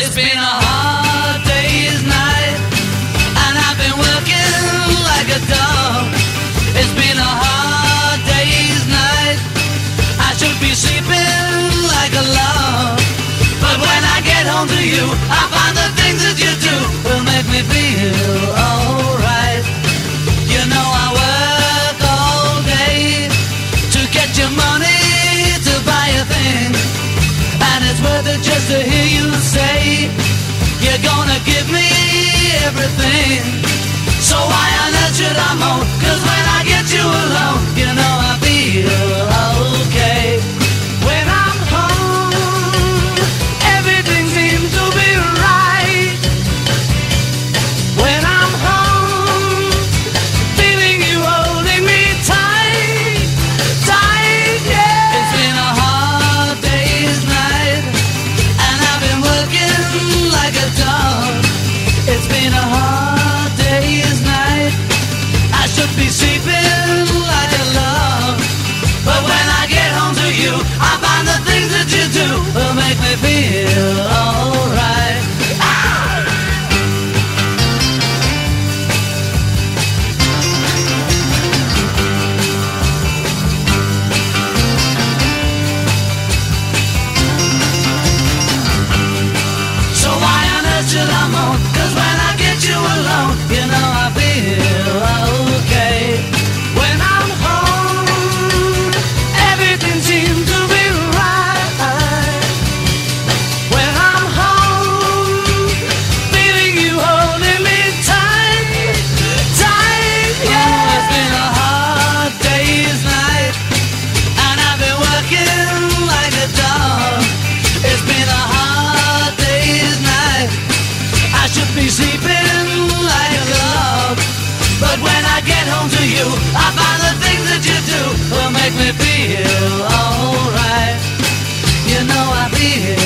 It's been a hard day's night, and I've been working like a dog. It's been a hard day's night. I should be sleeping like a log, but when I get home to you, I. give me everything. So why not you? a hard day's night. I should be sleeping like a but when I get home to you, I find the things that you do make me feel. you alone, you know. be here.